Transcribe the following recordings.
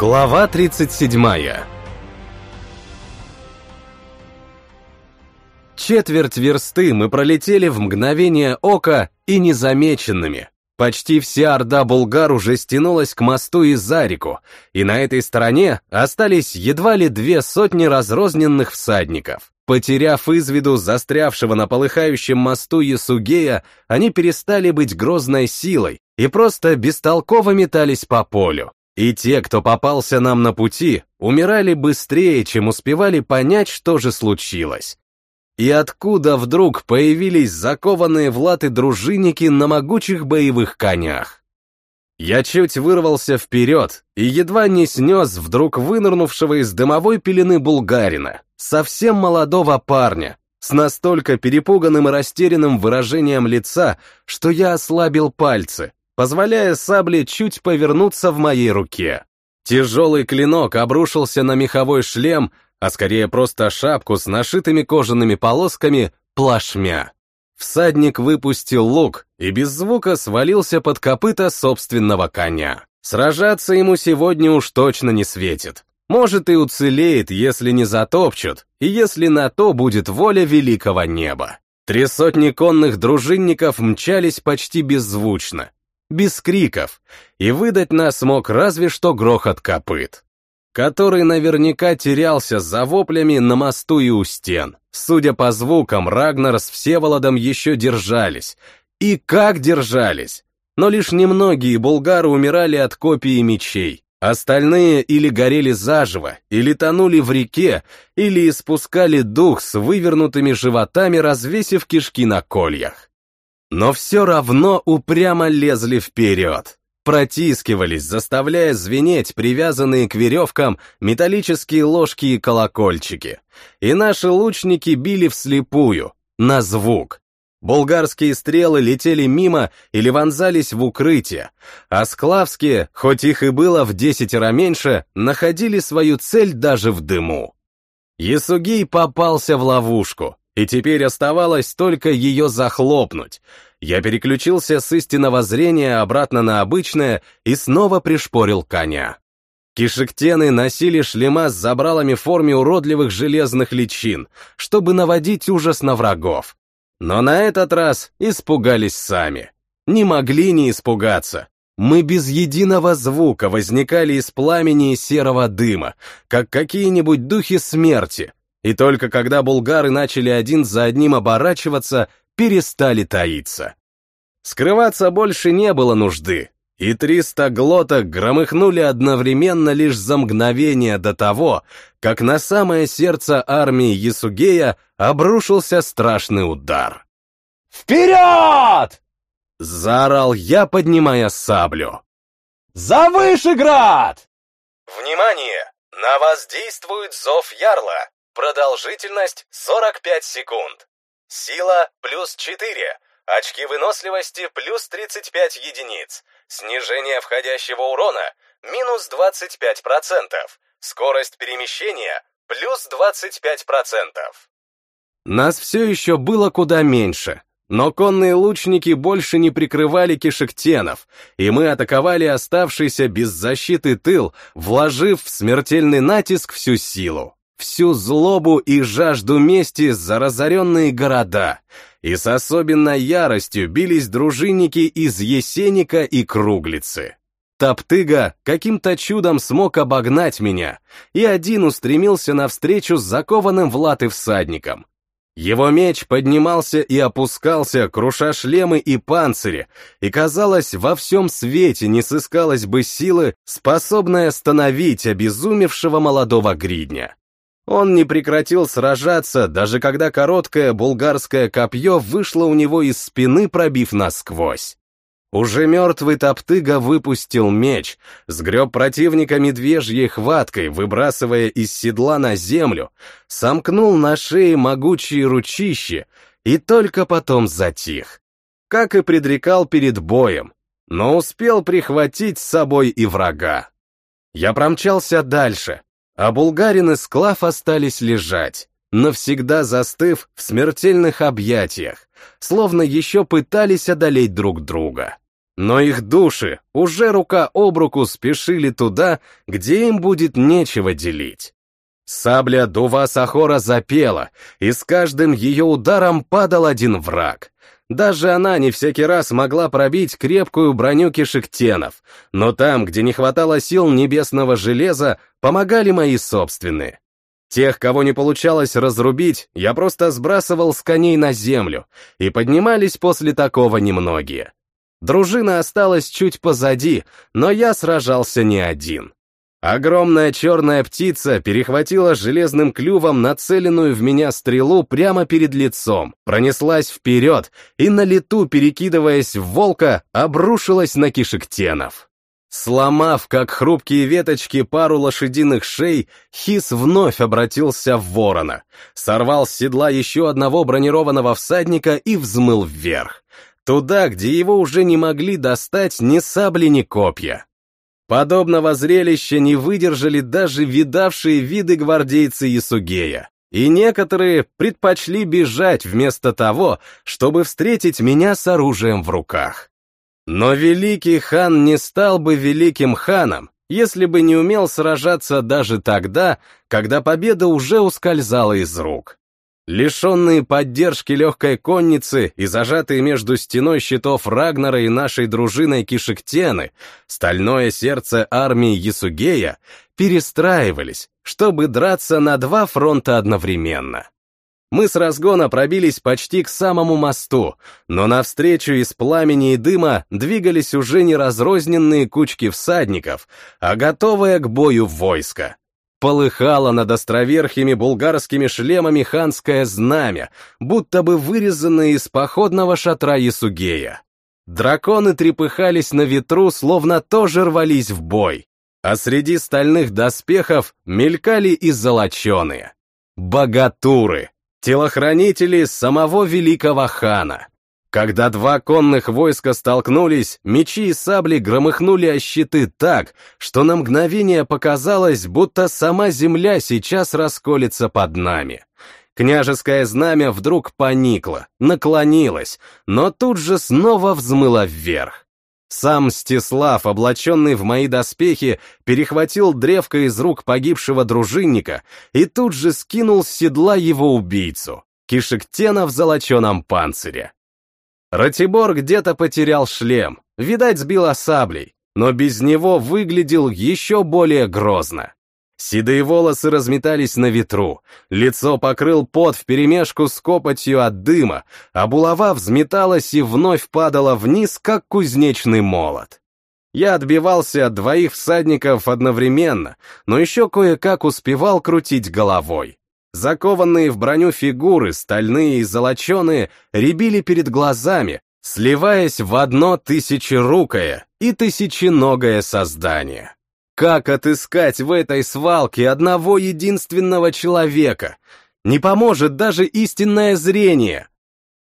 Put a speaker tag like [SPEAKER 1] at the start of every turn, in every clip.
[SPEAKER 1] Глава 37 Четверть версты мы пролетели в мгновение ока и незамеченными. Почти вся орда булгар уже стянулась к мосту и за реку, и на этой стороне остались едва ли две сотни разрозненных всадников. Потеряв из виду застрявшего на полыхающем мосту Ясугея, они перестали быть грозной силой и просто бестолково метались по полю. И те, кто попался нам на пути, умирали быстрее, чем успевали понять, что же случилось. И откуда вдруг появились закованные в латы дружинники на могучих боевых конях? Я чуть вырвался вперед и едва не снес вдруг вынырнувшего из дымовой пелены булгарина, совсем молодого парня, с настолько перепуганным и растерянным выражением лица, что я ослабил пальцы, позволяя сабле чуть повернуться в моей руке. Тяжелый клинок обрушился на меховой шлем, а скорее просто шапку с нашитыми кожаными полосками плашмя. Всадник выпустил лук и без звука свалился под копыта собственного коня. Сражаться ему сегодня уж точно не светит. Может и уцелеет, если не затопчут, и если на то будет воля великого неба. Три сотни конных дружинников мчались почти беззвучно, без криков, и выдать нас мог разве что грохот копыт который наверняка терялся за воплями на мосту и у стен. Судя по звукам, Рагнар с Всеволодом еще держались. И как держались! Но лишь немногие булгары умирали от копий и мечей. Остальные или горели заживо, или тонули в реке, или испускали дух с вывернутыми животами, развесив кишки на кольях. Но все равно упрямо лезли вперед протискивались, заставляя звенеть привязанные к веревкам металлические ложки и колокольчики. И наши лучники били вслепую, на звук. Булгарские стрелы летели мимо или вонзались в укрытие, а склавские, хоть их и было в десятеро меньше, находили свою цель даже в дыму. Ясугей попался в ловушку, и теперь оставалось только ее захлопнуть — я переключился с истинного зрения обратно на обычное и снова пришпорил коня. Кишектены носили шлема с забралами в форме уродливых железных личин, чтобы наводить ужас на врагов. Но на этот раз испугались сами. Не могли не испугаться. Мы без единого звука возникали из пламени и серого дыма, как какие-нибудь духи смерти, и только когда булгары начали один за одним оборачиваться, перестали таиться. Скрываться больше не было нужды, и триста глоток громыхнули одновременно лишь за мгновение до того, как на самое сердце армии Ясугея обрушился страшный удар.
[SPEAKER 2] «Вперед!»
[SPEAKER 1] — заорал я, поднимая саблю.
[SPEAKER 2] «За Вышеград!»
[SPEAKER 1] «Внимание! На вас действует зов Ярла. Продолжительность 45 секунд. Сила плюс 4. Очки выносливости плюс 35 единиц. Снижение входящего урона минус 25%. Скорость перемещения плюс 25%. Нас все еще было куда меньше, но конные лучники больше не прикрывали кишектенов, и мы атаковали оставшийся без защиты тыл, вложив в смертельный натиск всю силу всю злобу и жажду мести за разоренные города, и с особенной яростью бились дружинники из Есеника и Круглицы. Топтыга каким-то чудом смог обогнать меня, и один устремился навстречу с закованным в латы всадником. Его меч поднимался и опускался, круша шлемы и панцири, и, казалось, во всем свете не сыскалось бы силы, способной остановить обезумевшего молодого гридня. Он не прекратил сражаться, даже когда короткое булгарское копье вышло у него из спины, пробив насквозь. Уже мертвый Топтыга выпустил меч, сгреб противника медвежьей хваткой, выбрасывая из седла на землю, сомкнул на шее могучие ручищи и только потом затих. Как и предрекал перед боем, но успел прихватить с собой и врага. Я промчался дальше, а булгарин и склав остались лежать, навсегда застыв в смертельных объятиях, словно еще пытались одолеть друг друга. Но их души уже рука об руку спешили туда, где им будет нечего делить. Сабля Дува Сахора запела, и с каждым ее ударом падал один враг. Даже она не всякий раз могла пробить крепкую броню кишектенов, но там, где не хватало сил небесного железа, помогали мои собственные. Тех, кого не получалось разрубить, я просто сбрасывал с коней на землю, и поднимались после такого немногие. Дружина осталась чуть позади, но я сражался не один. Огромная черная птица перехватила железным клювом нацеленную в меня стрелу прямо перед лицом, пронеслась вперед и на лету, перекидываясь в волка, обрушилась на кишектенов. Сломав, как хрупкие веточки, пару лошадиных шей, Хис вновь обратился в ворона, сорвал с седла еще одного бронированного всадника и взмыл вверх, туда, где его уже не могли достать ни сабли, ни копья. Подобного зрелища не выдержали даже видавшие виды гвардейцы Ясугея, и некоторые предпочли бежать вместо того, чтобы встретить меня с оружием в руках. Но великий хан не стал бы великим ханом, если бы не умел сражаться даже тогда, когда победа уже ускользала из рук. Лишенные поддержки легкой конницы и зажатые между стеной щитов Рагнара и нашей дружиной Кишектены, стальное сердце армии Ясугея перестраивались, чтобы драться на два фронта одновременно. Мы с разгона пробились почти к самому мосту, но навстречу из пламени и дыма двигались уже не разрозненные кучки всадников, а готовые к бою войско. Полыхало над островерхими булгарскими шлемами ханское знамя, будто бы вырезанное из походного шатра Ясугея. Драконы трепыхались на ветру, словно тоже рвались в бой, а среди стальных доспехов мелькали и золоченые. Богатуры, телохранители самого великого хана. Когда два конных войска столкнулись, мечи и сабли громыхнули о щиты так, что на мгновение показалось, будто сама земля сейчас расколется под нами. Княжеское знамя вдруг поникло, наклонилось, но тут же снова взмыло вверх. Сам Мстислав, облаченный в мои доспехи, перехватил древко из рук погибшего дружинника и тут же скинул с седла его убийцу, Кишектена в золоченом панцире. Ратибор где-то потерял шлем, видать, сбил саблей, но без него выглядел еще более грозно. Седые волосы разметались на ветру, лицо покрыл пот вперемешку с копотью от дыма, а булава взметалась и вновь падала вниз, как кузнечный молот. Я отбивался от двоих всадников одновременно, но еще кое-как успевал крутить головой. Закованные в броню фигуры, стальные и золоченые, рябили перед глазами, сливаясь в одно тысячерукое и тысяченогое создание. Как отыскать в этой свалке одного единственного человека? Не поможет даже истинное зрение.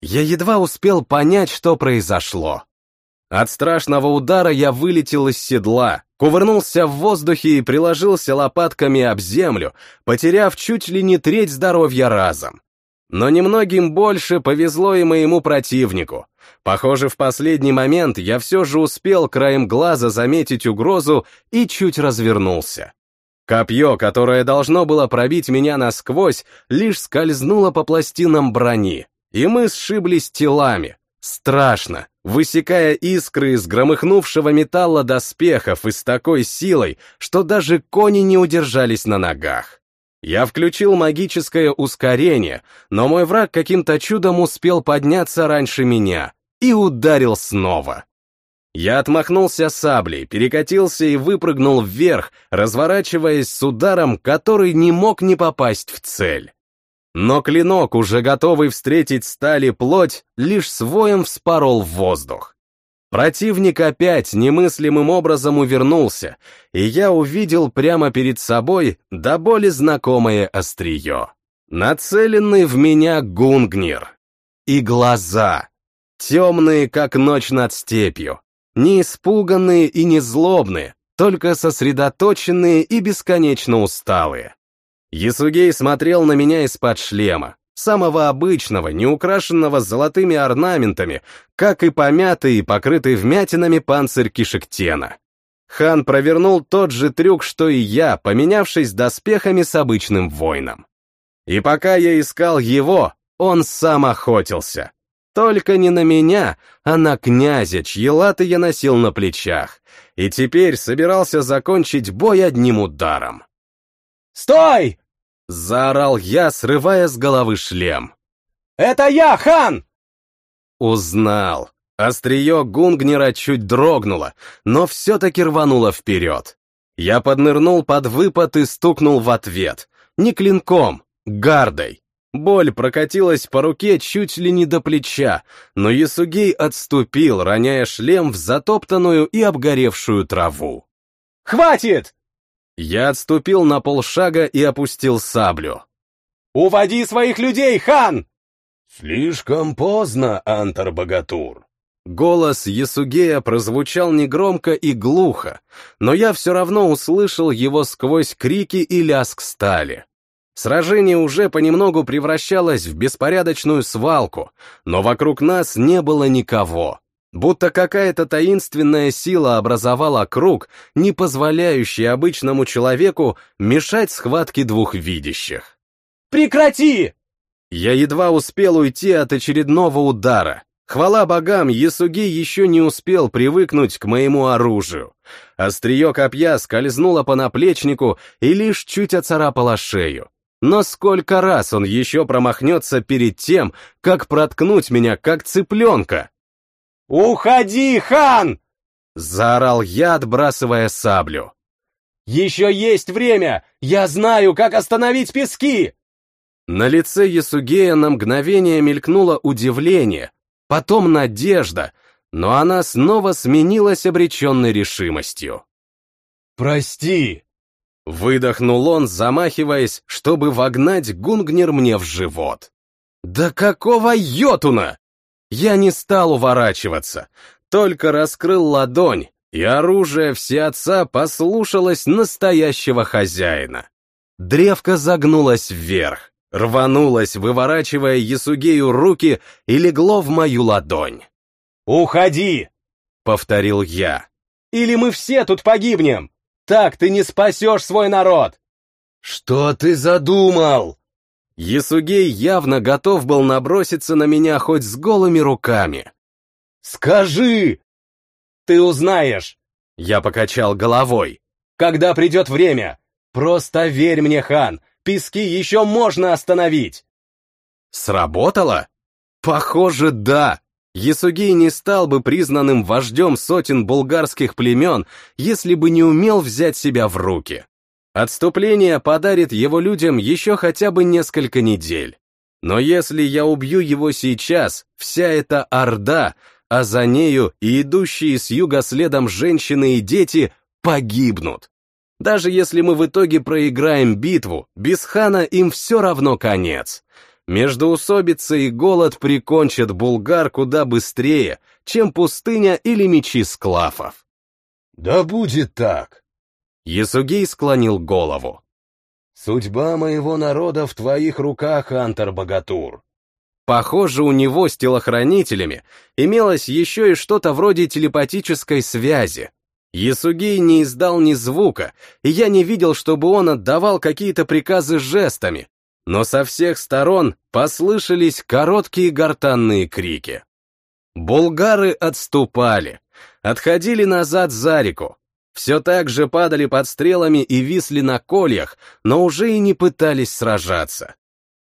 [SPEAKER 1] Я едва успел понять, что произошло. От страшного удара я вылетел из седла, кувырнулся в воздухе и приложился лопатками об землю, потеряв чуть ли не треть здоровья разом. Но немногим больше повезло и моему противнику. Похоже, в последний момент я все же успел краем глаза заметить угрозу и чуть развернулся. Копье, которое должно было пробить меня насквозь, лишь скользнуло по пластинам брони, и мы сшиблись телами. Страшно, высекая искры из громыхнувшего металла доспехов и с такой силой, что даже кони не удержались на ногах. Я включил магическое ускорение, но мой враг каким-то чудом успел подняться раньше меня и ударил снова. Я отмахнулся саблей, перекатился и выпрыгнул вверх, разворачиваясь с ударом, который не мог не попасть в цель. Но клинок, уже готовый встретить стали плоть, лишь своем вспорол в воздух. Противник опять немыслимым образом увернулся, и я увидел прямо перед собой до боли знакомое острие. Нацеленный в меня гунгнир. И глаза. Темные, как ночь над степью. Не испуганные и не злобные, только сосредоточенные и бесконечно усталые. Ясугей смотрел на меня из-под шлема, самого обычного, не украшенного золотыми орнаментами, как и помятый и покрытый вмятинами панцирь Кишектена. Хан провернул тот же трюк, что и я, поменявшись доспехами с обычным воином. И пока я искал его, он сам охотился. Только не на меня, а на князя, чьи латы я носил на плечах, и теперь собирался закончить бой одним ударом.
[SPEAKER 2] «Стой!»
[SPEAKER 1] — заорал я, срывая с головы шлем.
[SPEAKER 2] «Это я, хан!»
[SPEAKER 1] Узнал. Острие Гунгнера чуть дрогнуло, но все-таки рвануло вперед. Я поднырнул под выпад и стукнул в ответ. Не клинком, гардой. Боль прокатилась по руке чуть ли не до плеча, но Ясугей отступил, роняя шлем в затоптанную и обгоревшую траву.
[SPEAKER 2] «Хватит!»
[SPEAKER 1] Я отступил на полшага и опустил саблю.
[SPEAKER 2] «Уводи своих людей, хан!»
[SPEAKER 1] «Слишком поздно, Антар-богатур», Голос Ясугея прозвучал негромко и глухо, но я все равно услышал его сквозь крики и лязг стали. Сражение уже понемногу превращалось в беспорядочную свалку, но вокруг нас не было никого. Будто какая-то таинственная сила образовала круг, не позволяющий обычному человеку мешать схватке двух видящих.
[SPEAKER 2] «Прекрати!»
[SPEAKER 1] Я едва успел уйти от очередного удара, Хвала богам, Ясуги еще не успел привыкнуть к моему оружию. Острие копья скользнуло по наплечнику и лишь чуть оцарапало шею. Но сколько раз он еще промахнется перед тем, как проткнуть меня, как цыпленка?
[SPEAKER 2] «Уходи, хан!»
[SPEAKER 1] — заорал я, отбрасывая саблю.
[SPEAKER 2] «Еще есть время! Я знаю, как остановить пески!»
[SPEAKER 1] На лице Ясугея на мгновение мелькнуло удивление, потом надежда, но она снова сменилась обреченной решимостью.
[SPEAKER 2] «Прости!»
[SPEAKER 1] — выдохнул он, замахиваясь, чтобы вогнать Гунгнер мне в живот. «Да какого йотуна!» Я не стал уворачиваться, только раскрыл ладонь, и оружие всеотца послушалось настоящего хозяина. Древко загнулось вверх, рванулось, выворачивая Ясугею руки и легло в мою ладонь.
[SPEAKER 2] «Уходи!» — повторил я. «Или мы все тут погибнем! Так ты не спасешь свой народ!»
[SPEAKER 1] «Что ты задумал?» Ясугей явно готов был наброситься на меня хоть с голыми руками.
[SPEAKER 2] «Скажи!» «Ты узнаешь!»
[SPEAKER 1] Я покачал головой.
[SPEAKER 2] «Когда придет время! Просто верь мне, хан! Пески еще можно остановить!»
[SPEAKER 1] Сработало? Похоже, да. Ясугей не стал бы признанным вождем сотен булгарских племен, если бы не умел взять себя в руки. Отступление подарит его людям еще хотя бы несколько недель. Но если я убью его сейчас, вся эта орда, а за нею и идущие с юга следом женщины и дети погибнут. Даже если мы в итоге проиграем битву, без хана им все равно конец. Междоусобица и голод прикончат булгар куда быстрее, чем пустыня или мечи склафов.
[SPEAKER 3] «Да будет так!»
[SPEAKER 1] Ясугей склонил голову.
[SPEAKER 3] «Судьба моего народа в твоих руках, Антар-богатур!»
[SPEAKER 1] Похоже, у него с телохранителями имелось еще и что-то вроде телепатической связи, Ясугей не издал ни звука, и я не видел, чтобы он отдавал какие-то приказы жестами, но со всех сторон послышались короткие гортанные крики. Булгары отступали, отходили назад за реку, все так же падали под стрелами и висли на кольях, но уже и не пытались сражаться.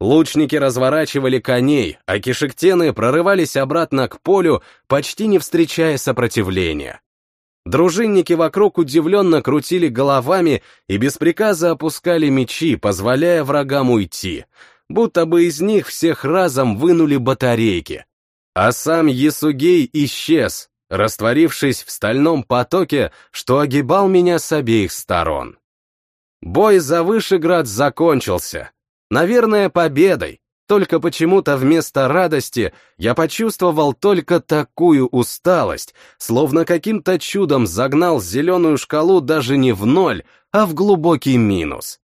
[SPEAKER 1] Лучники разворачивали коней, а кишектены прорывались обратно к полю, почти не встречая сопротивления. Дружинники вокруг удивленно крутили головами и без приказа опускали мечи, позволяя врагам уйти, будто бы из них всех разом вынули батарейки. А сам Ясугей исчез, растворившись в стальном потоке, что огибал меня с обеих сторон. Бой за Вышеград закончился. Наверное, победой, только почему-то вместо радости я почувствовал только такую усталость, словно каким-то чудом загнал зеленую шкалу даже не в ноль, а в глубокий минус.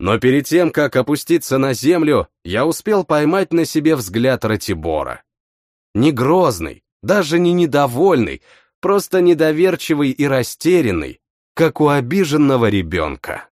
[SPEAKER 1] Но перед тем, как опуститься на землю, я успел поймать на себе взгляд Ратибора. Не грозный, даже не недовольный, просто недоверчивый и растерянный, как у обиженного ребенка.